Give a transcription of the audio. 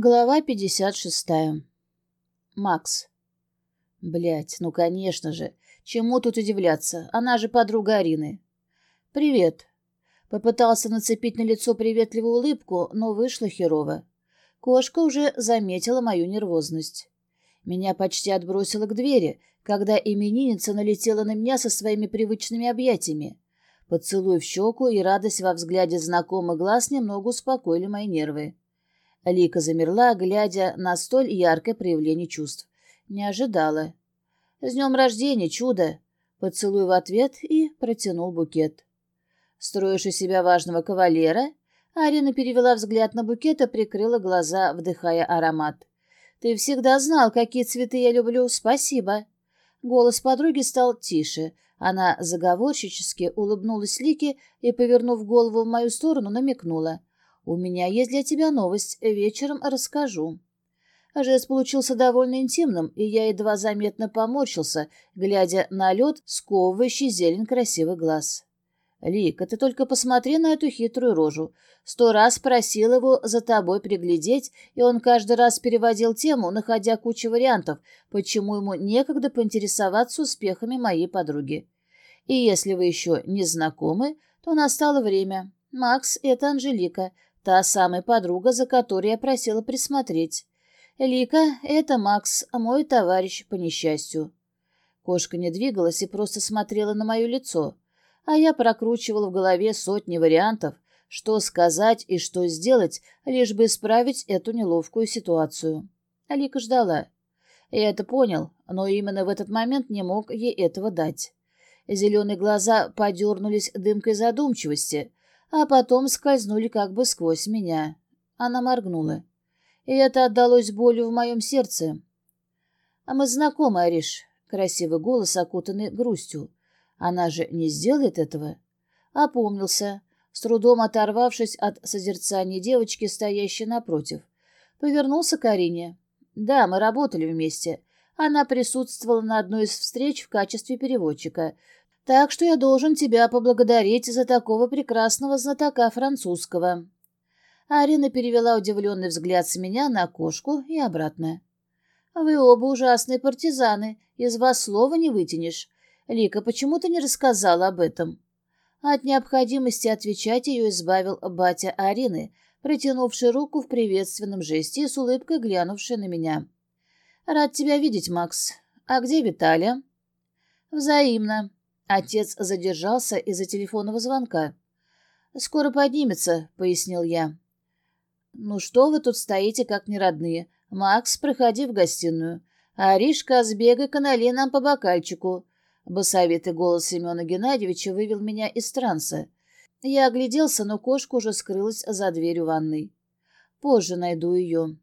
Глава 56. Макс. Блять, ну конечно же. Чему тут удивляться? Она же подруга Арины. Привет. Попытался нацепить на лицо приветливую улыбку, но вышло херово. Кошка уже заметила мою нервозность. Меня почти отбросило к двери, когда именинница налетела на меня со своими привычными объятиями. Поцелуй в щеку и радость во взгляде знакомых глаз немного успокоили мои нервы. Лика замерла, глядя на столь яркое проявление чувств. Не ожидала. «С днем рождения, чудо!» Поцелуй в ответ и протянул букет. «Строишь из себя важного кавалера?» Арина перевела взгляд на букет и прикрыла глаза, вдыхая аромат. «Ты всегда знал, какие цветы я люблю. Спасибо!» Голос подруги стал тише. Она заговорщически улыбнулась Лике и, повернув голову в мою сторону, намекнула. «У меня есть для тебя новость. Вечером расскажу». Жест получился довольно интимным, и я едва заметно поморщился, глядя на лед, сковывающий зелень красивых глаз. «Лика, ты только посмотри на эту хитрую рожу. Сто раз просил его за тобой приглядеть, и он каждый раз переводил тему, находя кучу вариантов, почему ему некогда поинтересоваться успехами моей подруги. И если вы еще не знакомы, то настало время. Макс — это Анжелика, Та самая подруга, за которой я просила присмотреть. Лика — это Макс, мой товарищ по несчастью. Кошка не двигалась и просто смотрела на мое лицо, а я прокручивала в голове сотни вариантов, что сказать и что сделать, лишь бы исправить эту неловкую ситуацию. Алика ждала. Я это понял, но именно в этот момент не мог ей этого дать. Зеленые глаза подернулись дымкой задумчивости, а потом скользнули как бы сквозь меня. Она моргнула. И это отдалось болью в моем сердце. «А мы знакомы, Ариш», — красивый голос, окутанный грустью. «Она же не сделает этого?» Опомнился, с трудом оторвавшись от созерцания девочки, стоящей напротив. Повернулся к Арине. «Да, мы работали вместе. Она присутствовала на одной из встреч в качестве переводчика. Так что я должен тебя поблагодарить за такого прекрасного знатока французского». Арина перевела удивленный взгляд с меня на кошку и обратно. «Вы оба ужасные партизаны, из вас слова не вытянешь. Лика, почему ты не рассказала об этом?» От необходимости отвечать ее избавил батя Арины, протянувший руку в приветственном жесте и с улыбкой глянувший на меня. «Рад тебя видеть, Макс. А где Виталия?» «Взаимно. Отец задержался из-за телефонного звонка. «Скоро поднимется», — пояснил я. «Ну что вы тут стоите, как неродные? Макс, проходи в гостиную. Аришка, сбегай-ка налей нам по бокальчику». Басовитый голос Семена Геннадьевича вывел меня из транса. Я огляделся, но кошка уже скрылась за дверью ванной. Позже найду ее.